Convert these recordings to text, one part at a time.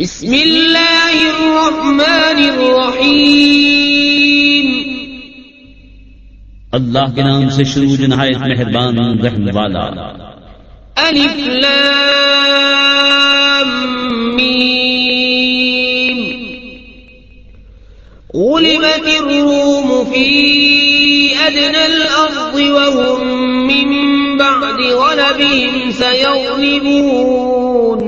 بسم اللہ الرحمن الرحیم اللہ کے نام سے شروع جو نہایت مہربان رحم والا۔ الف لام میم. غلبت الروم في أدنى الأرض وهم من بعد غلبهم سيغلبون.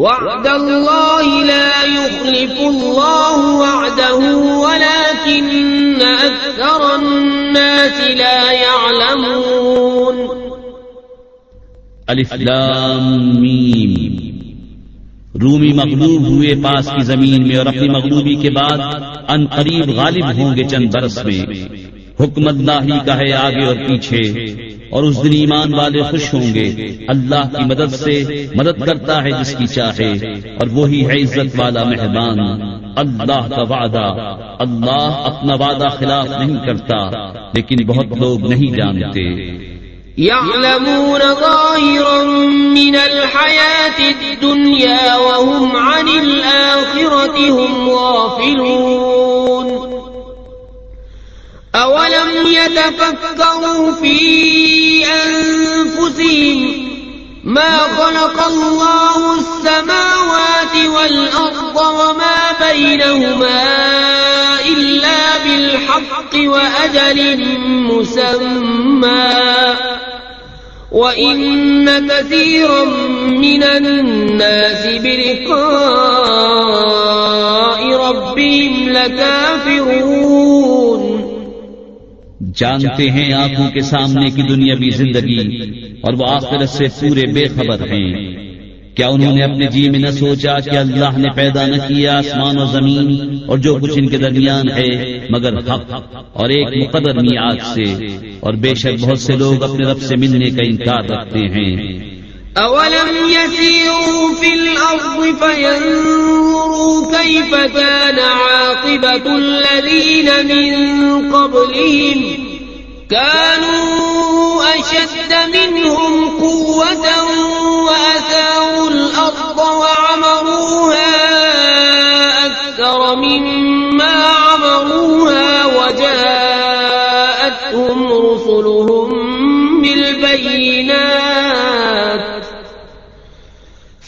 وعد الله لا يخلف الله وعده ولكن أكثر الناس لا يعلمون. الف لام میم. رومی مغلوب ہوئے پاس کی زمین میں اور اپنی مغلوبی کے بعد ان قریب غالب ہوں گے چند برس میں. حکم اللہ ہی کا ہے آگے اور پیچھے. اور اس دن ایمان والے خوش ہوں گے۔ اللہ کی مدد سے مدد کرتا ہے جس کی چاہے۔ اور وہی ہے عزت والا مہربان اللہ کا وعدہ۔ اللہ اپنا وعدہ خلاف نہیں کرتا، لیکن بہت لوگ نہیں جانتے۔ يعلمون ظاهرا من الحياة الدنيا وهم عن الآخرة هم غافلون. أولم يتفكروا في أنفسهم ما خلق الله السماوات والأرض وما بينهما إلا بالحق وأجل مسمى وإن كثيرا من الناس بلقاء ربهم لكافرون جانتے ہیں آنکھوں کے سامنے کی دنیاوی زندگی اور وہ آخرت سے پورے بے خبر ہیں۔ کیا انہوں نے اپنے جی میں نہ سوچا کہ اللہ نے پیدا نہ کیا آسمان و زمین اور جو کچھ ان کے درمیان ہے، مگر حق اور ایک مقدر میعاد سے۔ اور بے شک بہت سے لوگ اپنے رب سے ملنے کا انکار رکھتے ہیں۔ أولم يسيروا في الأرض فينظروا كيف كان عاقبة الذين من قبلهم كانوا أشد منهم قوة وأثاروا الأرض وعمروها أكثر مما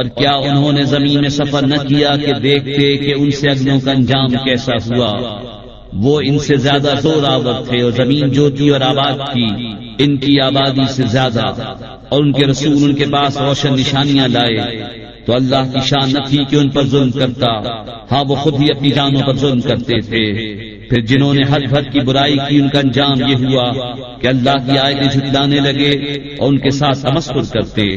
اور کیا انہوں نے زمین میں سفر نہ کیا کہ دیکھتے کہ ان سے اگلوں کا انجام کیسا ہوا؟ وہ ان سے زیادہ زور آور تھے اور زمین جو تھی اور آباد تھی ان کی آبادی سے زیادہ۔ اور ان کے رسول ان کے پاس روشن نشانیاں لائے۔ تو اللہ کی شان نہ تھی کہ ان پر ظلم کرتا۔ ہاں وہ خود ہی اپنی جانوں پر ظلم کرتے تھے۔ پھر جنہوں نے حد حد کی برائی کی، ان کا انجام یہ ہوا کہ اللہ کی آیتیں جھٹلانے لگے اور ان کے ساتھ تمسکر کرتے۔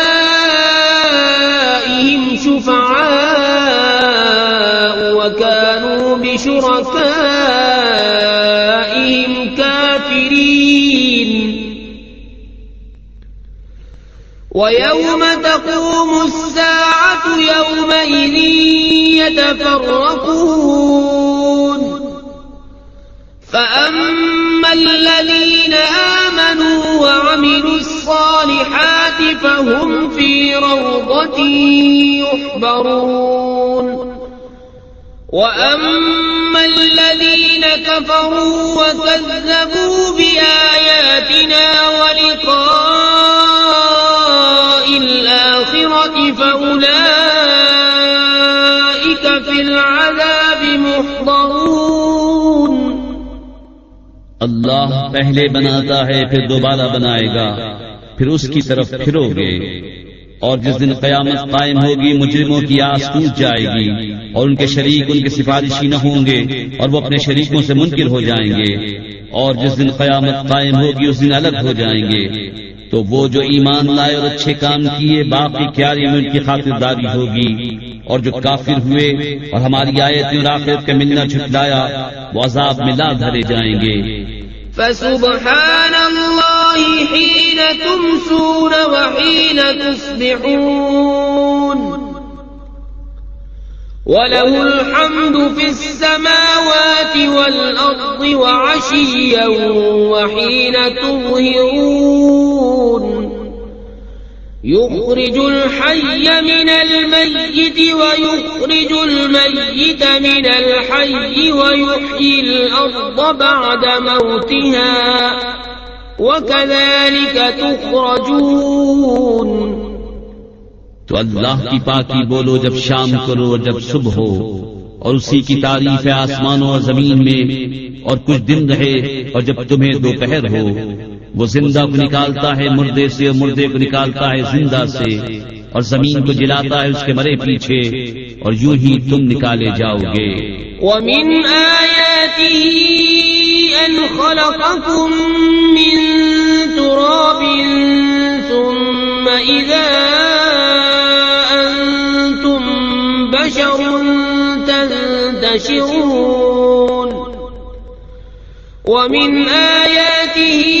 ويوم تقوم الساعة يومئذ يتفرقون فأما الذين آمنوا وعملوا الصالحات الصالحات فهم في روضة يحبرون وأما الذين كفروا وكذبوا بآياتنا اللہ پہلے بناتا ہے، پھر دوبارہ بنائے گا. پھر اس کی طرف پھرو گے. اور جس دن قیامت قائم ہوگی، مجرموں کی آس ٹوٹ جائے گی اور ان کے شریک ان کے سفارشی نہ ہوں گے اور وہ اپنے شریکوں سے منکر ہو جائیں گے. اور جس دن قیامت قائم ہوگی، اس دن الگ ہو جائیں گے. تو وہ جو ایمان لائے اور اچھے کام کیے، باقی کیاری میں ان کی خاطرداری ہوگی. اور جو کافر ہوئے اور ہماری آیتیں اور آخرت کے ملنا چھٹلایا وہ عذاب میں لا دھرے جائیں گے۔ فسبحان الله حين تمسون وحين تصبحون۔ وله الحمد في السماوات والأرض وعشيا وحين تظهرون۔ يخرج الحي من الميت ويخرج الميت من الحي ويحيي الأرض بعد موتها وكذلك تخرجون تو اللہ کی پاکی بولو جب شام کرو اور جب صبح ہو اور اسی کی تعریف ہے آسمانوں اور زمین میں اور کچھ دن رہے اور جب تمہیں دوپہر ہو وہ زندہ کو نکالتا ہے، مردے سے اور مردے کو نکالتا ہے زندہ سے، اور زمین کو جلاتا ہے اس کے مرے پیچھے، اور یوں ہی تم نکالے جاؤ گے ومن آياته أن خلقكم من تراب ثم إذا أنتم بشر تنتشرون ومن آياته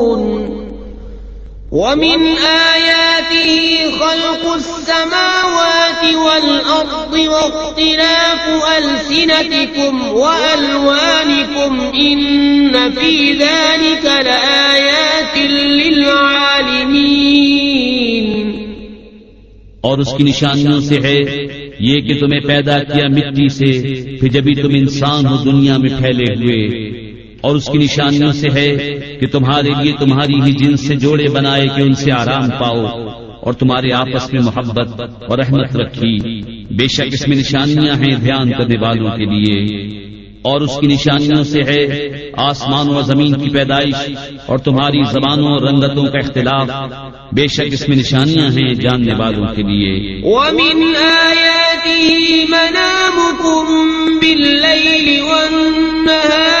ومن آياته خلق السماوات والأرض واختلاف ألسنتكم وألوانكم إن في ذلك لآيات للعالمين اور اس کی نشانیوں سے ہے یہ کہ تمہیں پیدا کیا مٹی سے، پھر جبھی تم انسان ہو دنیا میں پھیلے ہوئے اور اس کی نشانیوں سے ہے کہ تمہارے لیے تمہاری ہی جن سے جوڑے بنائے کہ ان سے آرام پاؤ اور تمہارے آپس میں محبت اور رحمت رکھی۔ بے شک اس میں نشانیاں ہیں دھیان کرنے والوں کے لیے۔ اور اس کی نشانیوں سے ہے آسمان و زمین کی پیدائش اور تمہاری زبانوں اور رنگتوں کا اختلاف۔ بے شک اس میں نشانیاں ہیں جاننے والوں کے لیے۔ ومن آياته منامكم بالليل والنهار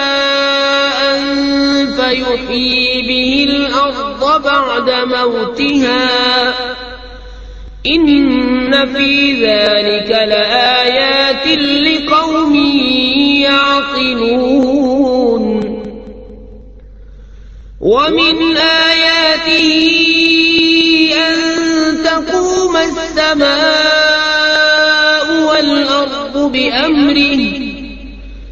فيحيي به الأرض بعد موتها إن في ذلك لآيات لقوم يعقلون ومن آياته أن تقوم السماء والأرض بأمره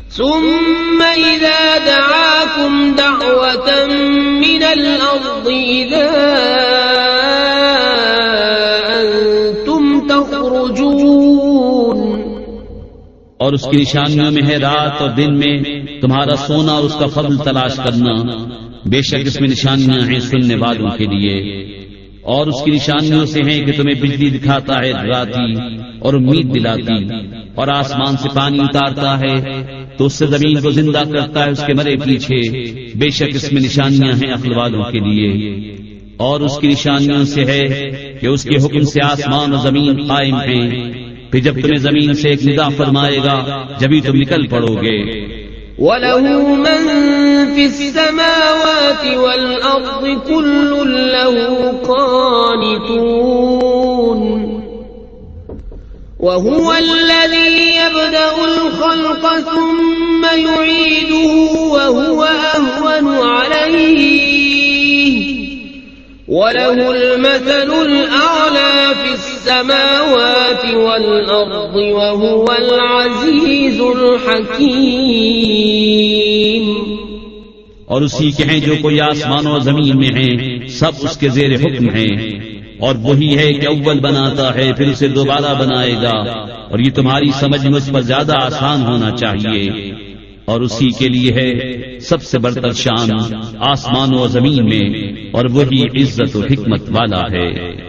ثم إذا دعاه دعاكم دعوة من الأرض إذا أنتم تخرجون اور اس کی نشانیوں میں ہے رات اور دن میں تمہارا سونا اور اس کا فضل تلاش کرنا۔ بے شک اس میں نشانیاں ہیں سننے والوں کے لیے۔ اور اس کی نشانیوں سے ہیں کہ تمہیں بجلی دکھاتا ہے راتی اور امید دلاتی اور آسمان سے پانی اتارتا ہے۔ تو اس سے زمین کو زندہ کرتا ہے، اس کے مرے پیچھے۔ بے شک اس میں نشانیاں ہیں عقل والوں کے لیے۔ اور اس کی نشانیوں سے ہے کہ اس کے حکم سے آسمان و زمین قائم ہیں۔ پھر جب تمہیں زمین سے ایک ندا فرمائے گا، جبھی تم نکل پڑو گے۔ وله من في السماوات والأرض كل له قانتون وهو الذي يبدأ الخلق ثم يعيده وهو أهون عليه. وله المثل الأعلى في السماوات والأرض وهو العزيز الحكيم. اور اسی کے ہیں جو کوئی آسمان و زمین میں ہیں، سب اس کے زیر حکم ہیں۔ اور وہی ہے کہ اول بناتا ہے، پھر اسے دوبارہ بنائے گا۔ اور یہ تمہاری سمجھ میں اس پر زیادہ آسان ہونا چاہیے۔ اور اسی کے لیے ہے سب سے برتر شان آسمان و زمین میں، اور وہی عزت و حکمت والا ہے۔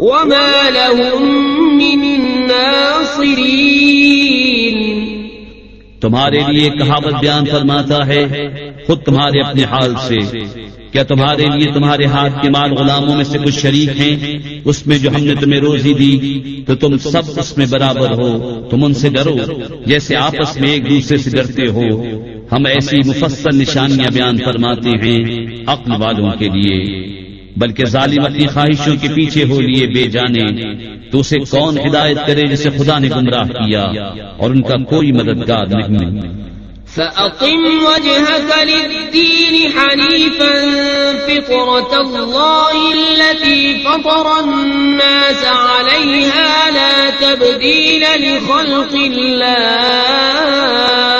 وما لهم من ناصرين تمہارے لیے کہاوت بیان فرماتا ہے خود تمہارے اپنے حال سے۔ کیا تمہارے لیے تمہارے ہاتھ کے مال غلاموں میں سے کچھ شریک ہیں؟ اس میں جو ہم نے تمہیں روزی دی تو تم سب اس میں برابر ہو۔ تم ان سے ڈرو جیسے آپس میں ایک دوسرے سے ڈرتے ہو۔ ہم ایسی مفصل نشانیاں بیان فرماتے ہیں عقل والوں کے لیے۔ بلکہ ظالم اپنی خواہشوں کے پیچھے ہو لیے بے جانے، تو اسے کون ہدایت کرے جسے خدا نے گمراہ کیا اور ان کا کوئی مددگار نہیں۔ فأقم وجهك للدين حنيفا فطرة الله التي فطر الناس عليها لا تبديل لخلق الله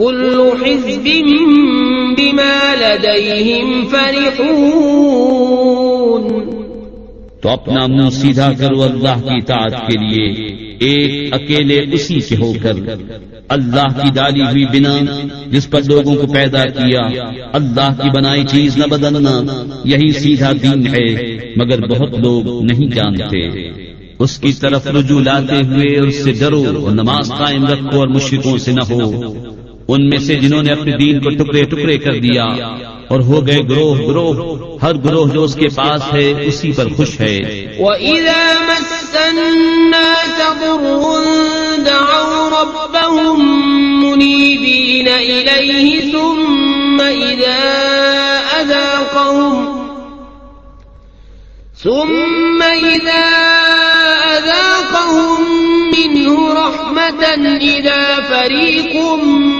كل حزب بما لديهم فرحون. تو اپنا منہ سیدھا کرو اللہ کی اطاعت کے لیے، ایک اکیلے اسی کے ہو کر۔ اللہ کی ڈالی ہوئی بنا جس پر لوگوں کو پیدا کیا، اللہ کی بنائی چیز نہ بدلنا، یہی سیدھا دین ہے، مگر بہت لوگ نہیں جانتے۔ اس کی طرف رجوع لاتے ہوئے اس سے ڈرو اور نماز قائم رکھو اور مشرقوں سے نہ ہو۔ ان میں سے جنہوں نے اپنے دین کو ٹکڑے ٹکڑے کر دیا اور ہو گئے گروہ گروہ، ہر گروہ جو اس کے پاس ہے، اسی پر خوش ہے۔ وَإِذَا مَسَّ النَّاسَ ضُرٌّ دَعَوْا رَبَّهُم مُنِيبِينَ إِلَيْهِ ثُمَّ إِذَا أَذَاقَهُم ثُمَّ إِذَا رَحْمَةً إِذَا فَرِيقٌ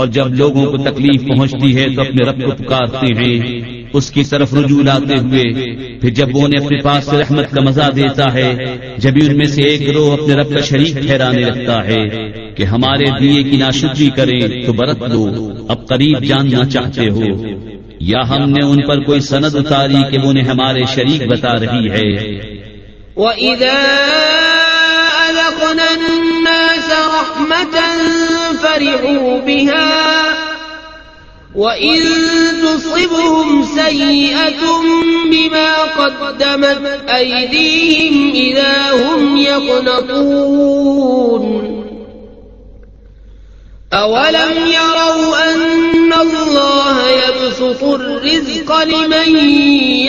اور جب لوگوں کو تکلیف پہنچتی ہے تو اپنے رب کو پکارتے ہیں، اس کی طرف رجوع لاتے ہوئے، پھر جب وہ انہیں اپنے پاس سے رحمت کا مزہ دیتا ہے جبھی ان میں سے ایک گروہ اپنے رب کا شریک ٹھہرانے لگتا ہے کہ ہمارے دیے کی ناشکری کریں تو برت لو، اب قریب جاننا چاہتے ہو۔ یا ہم نے ان پر کوئی سند اتاری کہ وہ انہیں ہمارے شریک بتا رہی ہے۔ وَإِذا أَذَقْنَا النَّاسَ رَحْمَةً فَرِحُوا بِهَا وَإِن تُصِبْهُمْ سَيِّئَةٌ بِمَا قَدَّمَتْ أَيْدِيهِمْ إِذَا هُمْ يَقْنَطُونَ أَوَلَمْ يَرَوْا أَنَّ اللَّهَ يَبْسُطُ الرِّزْقَ لِمَن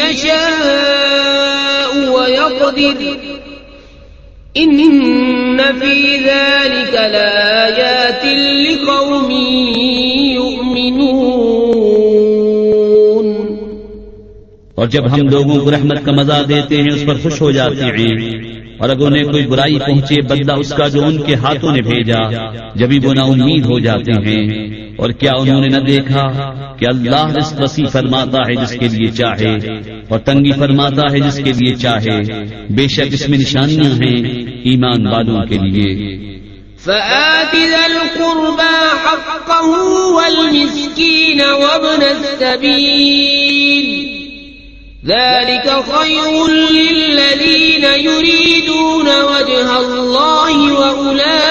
يَشَاءُ وَيَقْدِرُ إِنَّ فِي ذَلِكَ لَآيَاتٍ لِقَوْمٍ يُؤْمِنُونَ۔ اور جب ہم لوگوں کو رحمت کا مزہ دیتے ہیں، اس پر خوش ہو جاتے ہیں۔ اور اگر انہیں کوئی برائی پہنچے، بدلہ اس کا جو ان کے ہاتھوں نے بھیجا، جبھی وہ نا امید ہو جاتے ہیں۔ اور کیا انہوں نے نہ دیکھا کہ اللہ اس وسیع فرماتا ہے جس کے لیے چاہے اور تنگی فرماتا ہے جس کے لیے چاہے؟ بے شک اس میں نشانیاں ہیں ایمان والوں کے لیے۔ فآت ذا القربى حقه والمسكين وابن السبيل۔ ذلك خير للذين يريدون وجه الله وأولئك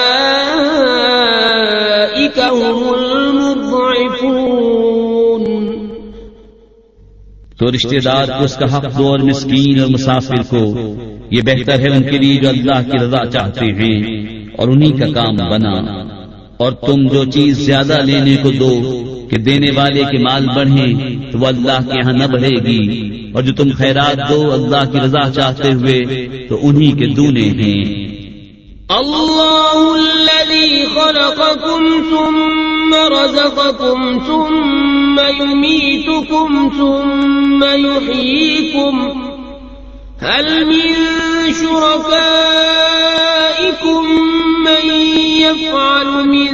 تو رشتہ دار کو اس کا حق دو اور مسکین اور مسافر کو یہ بہتر ہے ان کے لیے جو اللہ کی رضا چاہتے ہیں اور انہی کا کام بنا۔ اور تم جو چیز زیادہ لینے کو دو کہ دینے والے کے مال بڑھیں تو وہ اللہ کے یہاں نہ بڑھے گی۔ اور جو تم خیرات دو اللہ کی رضا چاہتے ہوئے تو انہی کے دونے ہیں۔ الله الذي خلقكم ثم رزقكم ثم يميتكم ثم يحييكم هل من شركائكم من يفعل من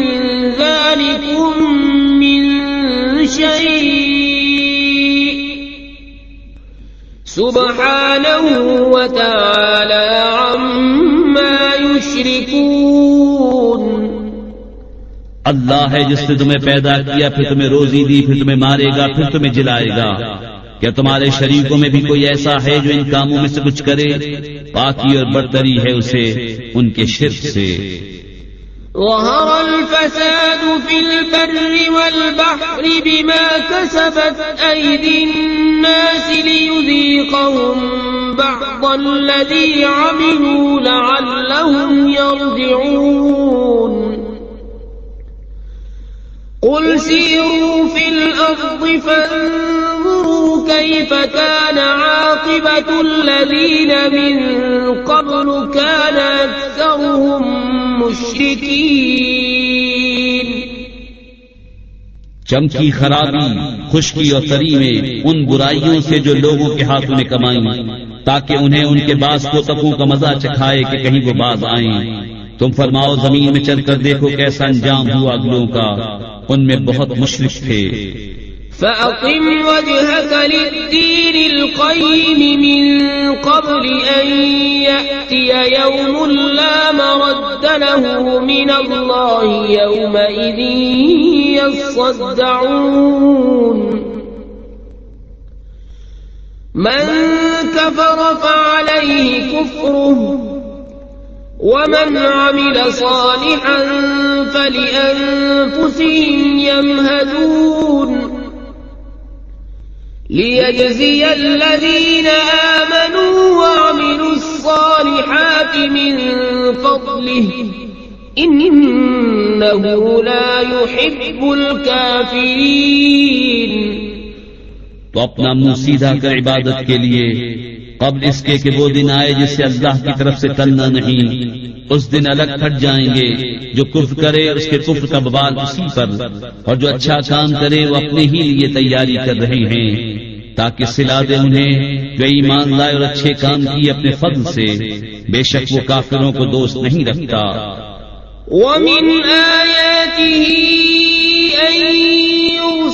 ذلكم من شيء؟ سبحانه وتعالى عما يشركون. اللہ ہے جس نے تمہیں پیدا کیا، پھر تمہیں روزی دی، پھر تمہیں مارے گا، پھر تمہیں جلائے گا۔ کیا تمہارے شریکوں میں بھی کوئی ایسا ہے جو ان کاموں میں سے کچھ کرے؟ پاکی اور برتری ہے اسے ان کے شرک سے۔ ظهر الفساد في البر والبحر بما كسبت أيدي الناس ليذيقهم بعض الذي عملوا لعلهم يرجعون قل سيروا في الأرض فانظروا كيف كان عاقبة الذين من قبل كان أكثرهم مشركين چمکی خرابی، خشکی اور تری میں ان برائیوں سے جو لوگوں کے ہاتھوں نے کمائی، تاکہ انہیں ان کے بعض کو تکوں کا مزہ چکھائے کہ کہیں وہ باز آئیں۔ تم فرماؤ، زمین میں چل کر دیکھو کیسا انجام ہوا اگلوں کا۔ ان میں بہت مشرق تھے۔ فأقم وجهك للدين القيم من قبل أن يأتي يوم لا مرد له من الله يومئذ يصدعون من كفر فعليه كفره ومن عمل صالحا فلأنفسهم يمهدون. ليجزي الذين آمنوا وعملوا الصالحات من فضله. إنه لا يحب الكافرين. تو اپنا منہ سیدھا کر عبادت کے لیے قبل اس کے کہ وہ دن آئے جس سے اللہ کی طرف سے کرنا نہیں، اس دن الگ پھٹ جائیں گے، جو کفر کرے اس کے کفر کا بوال اسی پر، اور جو اچھا کام کرے وہ اپنے ہی لیے تیاری کر رہے ہیں، تاکہ سلا دے انہیں جو ایمان لائے اور اچھے کام کیے اپنے فضل سے، بے شک وہ کافروں کو دوست نہیں رکھتا۔ ومن آياته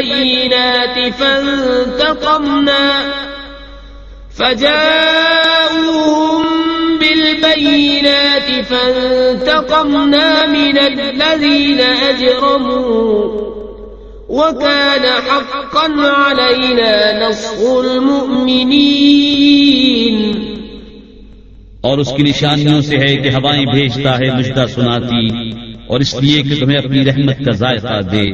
بالبينات فانتقمنا فجاءوهم بالبينات فانتقمنا من الذين أجرموا وكان حقا علينا نصر المؤمنين اور اس کی نشانیوں سے ہے کہ ہوائیں بھیجتا ہے مجدہ سناتی اور اس لیے کہ تمہیں اپنی رحمت کا ذائقہ دے۔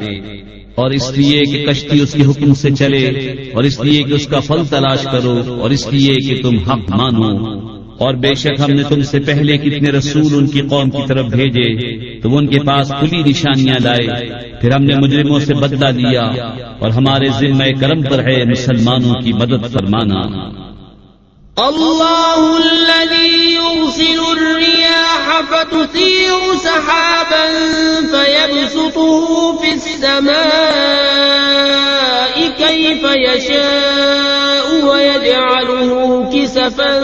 اور اس لیے کہ کشتی اس کے حکم سے چلے، اور اس لیے کہ اس کا پھل تلاش کرو، اور اس لیے کہ تم حق مانو۔ اور بے شک ہم نے تم سے پہلے کتنے رسول ان کی قوم کی طرف بھیجے، تو وہ ان کے پاس کھلی نشانیاں لائے۔ پھر ہم نے مجرموں سے بدلہ دیا، اور ہمارے ذمہ کرم پر ہے مسلمانوں کی مدد فرمانا۔ الله سحابا فيبسطه في السماء كيف يشاء ويجعله كسفا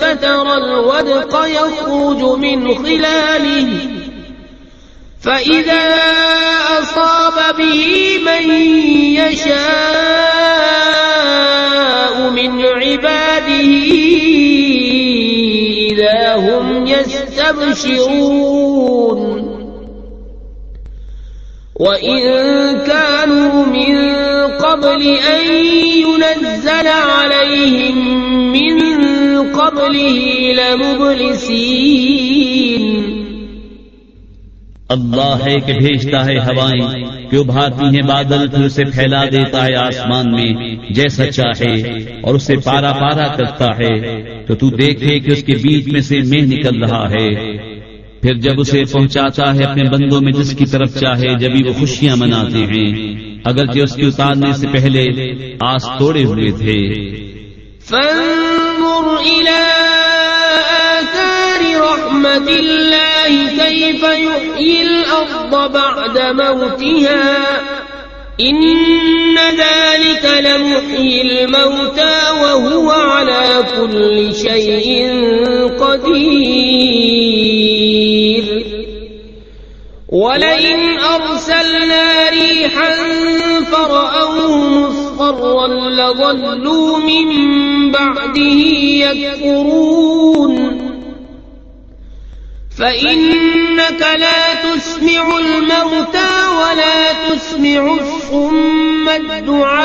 فترى الودق يخرج من خلاله. فإذا أصاب به من يشاء من عباده إذا هم يستبشرون وإن كانوا من قبل أن ينزل عليهم من قبله لمبلسين اللہ ہے کہ بھیجتا ہے ہوائیں کہ ابھارتی ہیں بادل، پھر اسے پھیلا دیتا ہے آسمان میں، جیسا چاہے، اور اسے پارا پارا کرتا ہے۔ تو تو دیکھے کہ اس کے بیچ میں سے مہ نکل رہا ہے۔ پھر جب اسے پہنچاتا ہے اپنے بندوں میں جس کی طرف چاہے، جبھی وہ خوشیاں مناتے ہیں۔ اگر جو اس کے اتارنے سے پہلے آس توڑے ہوئے تھے۔ فانظر رحمة الله كيف يحيي الأرض بعد موتها؟ إن ذلك لمحيي الموتى وهو على كل شيء قدير. ولئن أرسلنا ريحا فرأوه مصفرا لظلوا من بعده يكفرون. فإنك لا تسمع الموتى ولا تسمع الصم الدعاء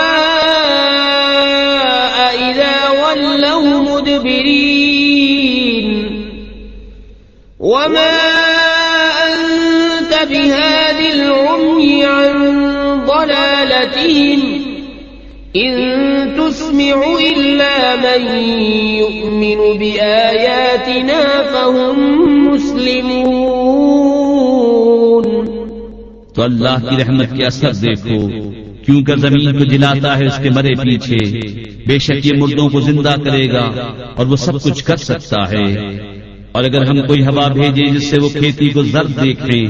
إذا ولوا مدبرين وما أنت بهاد العمي عن ضلالتهم إن تسمع إلا من يؤمن بآياتنا فهم مسلمون تو اللہ کی رحمت کے اثر دیکھو کیوں کر زمین کو جلاتا ہے اس کے مرے پیچھے، بے شک یہ مردوں کو زندہ کرے گا اور وہ سب کچھ کر سکتا ہے۔ اور اگر ہم کوئی ہوا بھیجے جس سے وہ کھیتی کو زرد دیکھیں،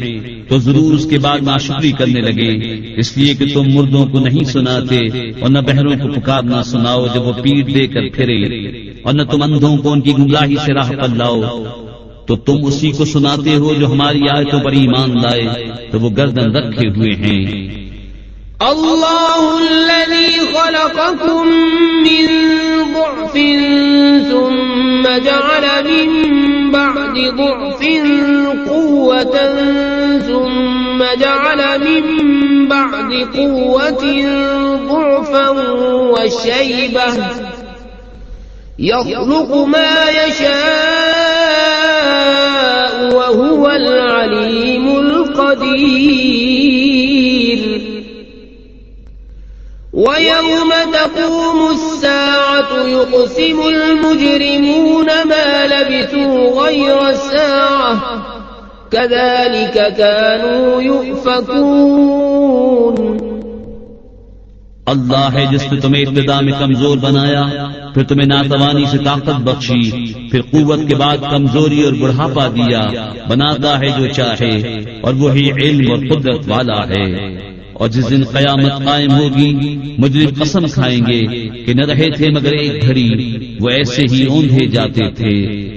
تو ضرور اس کے بعد معاشری کرنے لگے۔ اس لیے کہ تم مردوں کو نہیں سناتے اور نہ بہروں کو پکارنا سناؤ جب وہ پیٹ دے کر پھرے۔ اور نہ تم اندھوں کو ان کی گمراہی سے راہ پر لاؤ۔ تو تم اسی کو سناتے ہو جو ہماری آیتوں پر ایمان لائے، تو وہ گردن رکھے ہوئے ہیں۔ الله الذي خلقكم من ضعف ثم جعل من بعد ضعف قوة ثم جعل من بعد قوة ضعفا وشيبة يخلق ما يشاء وهو العليم القدير. ويوم تقوم الساعة يقسم المجرمون ما لبثوا غير الساعة كذلك كانوا يؤفكون. اللہ ہے جس نے تمہیں ابتدا میں کمزور بنایا پھر تمہیں ناتوانی سے طاقت بخشی، پھر قوت کے بعد کمزوری اور بڑھاپا دیا، بناتا ہے جو چاہے، اور وہی علم اور قدرت والا ہے۔ اور جس دن قیامت قائم ہوگی، مجرم قسم کھائیں گے کہ نہ رہے تھے مگر ایک گھڑی، وہ ایسے ہی اوندھے جاتے تھے۔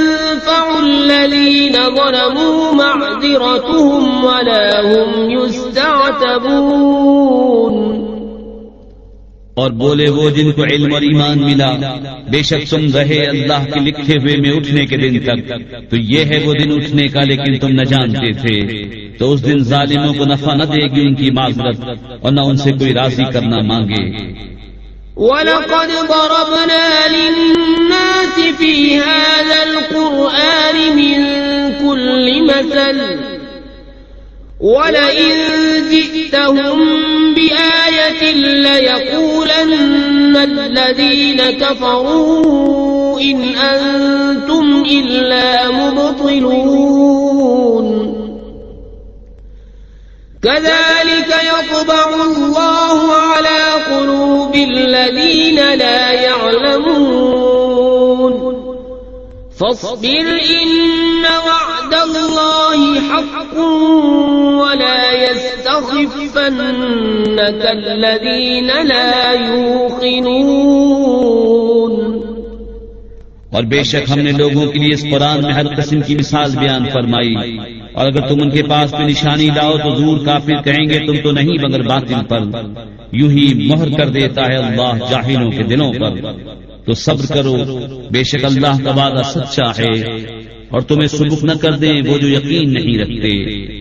الذين ظلموا معذرتهم ولا هم يستعتبون. اور بولے وہ جن کو علم اور ایمان ملا، بے شک تم رہے اللہ کے لکھے ہوئے میں اٹھنے کے دن تک۔ تو یہ ہے وہ دن اٹھنے کا، لیکن تم نہ جانتے تھے۔ تو اس دن ظالموں کو نفع نہ دے گی ان کی معذرت، اور نہ ان سے کوئی راضی کرنا مانگے۔ ولقد ضربنا للناس في هذا القرآن من كل مثل ولئن جئتهم بآية ليقولن الذين كفروا إن أنتم إلا مبطلون كذلك يطبع الله على قلوب الذين لا يعلمون. فاصبر إن وعد الله حق ولا يستخفنك الذين لا يوقنون. اور بے شک ہم نے لوگوں کے لیے اس قرآن میں ہر قسم کی مثال بیان فرمائی۔ اور اگر تم ان کے پاس کوئی نشانی لاؤ تو دور کافر کہیں گے تم تو نہیں مگر باطل پر۔ یوں ہی مہر کر دیتا ہے اللہ جاہلوں کے دلوں پر۔ تو صبر کرو، بے شک اللہ کا وعدہ سچا ہے اور تمہیں سبک نہ کر دیں وہ جو یقین نہیں رکھتے۔